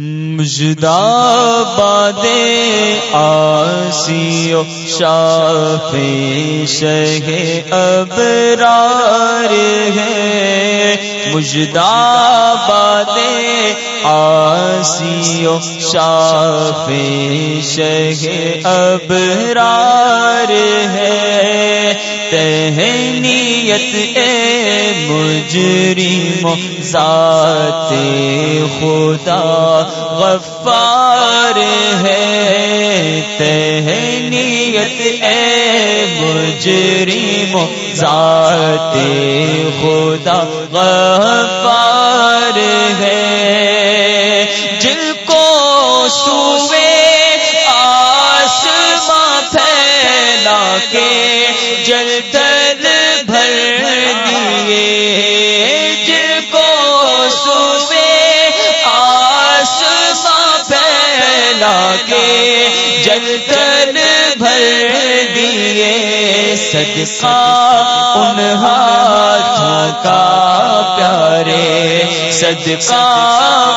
مجدہ باد آسی شاف شہ ابرار ہے۔ مجدہ باد آسی شاف شہ ابرار ہے۔ تہنیت اے مجرم ذات خدا غفار ہے تہنیت اے مجرم ذات خدا غفار صدقہ ان ہاتھوں کا پیارے، صدقہ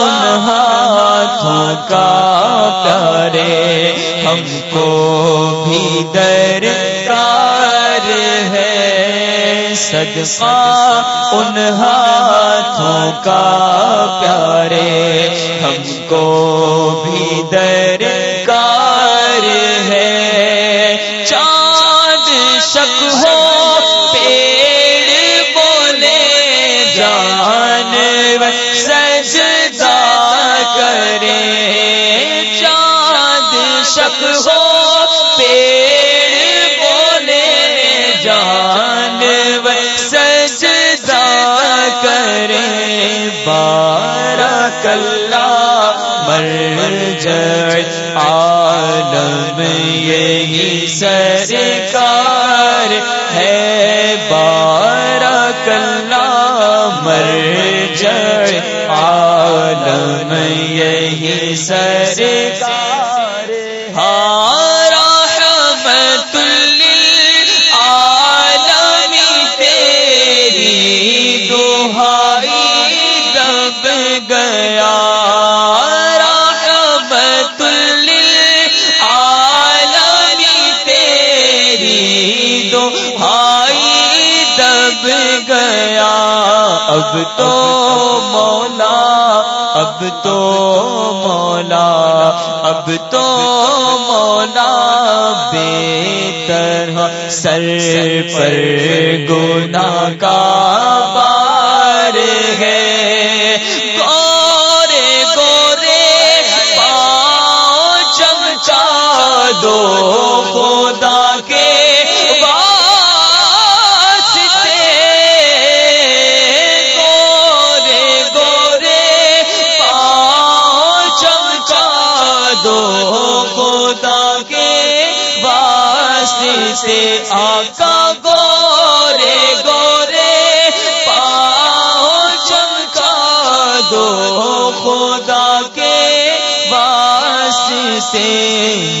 ان ہاتھوں کا پیارے، ہم کو بھی درکار ہے۔ صدقہ ان ہاتھوں کا پیارے، ہم کو مر عالم یہی سرکار ہے۔ بارک اللہ مر جائے۔ عالم یہی سرکار تو مولا اب تو مولا اب تو مولا بے طرح سر پر گناہ کا آقا گورے گورے، پاؤں چمکا دو خدا کے واسطے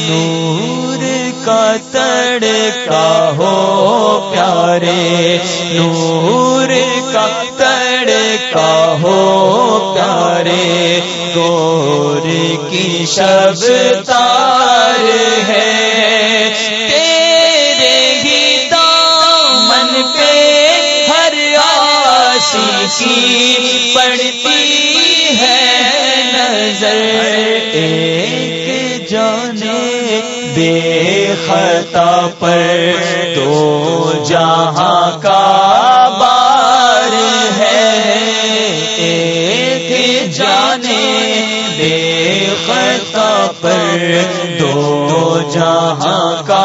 نور کا تڑکا ہو پیارے، نور کا تڑکا ہو پیارے، گور کی شب تار ہے۔ کی پڑتی ہے نظر ایک جانے بے خطا پر تو جہاں کا بار ہے ایک جانے بے خطا پر دو جہاں کا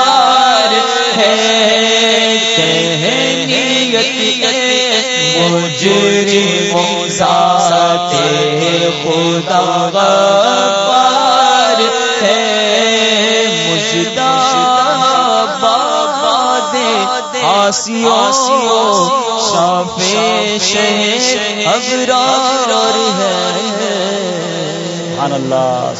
مجری موسات خدا غفار ہے مجدہ شاف ابرار ہے۔ سبحان اللہ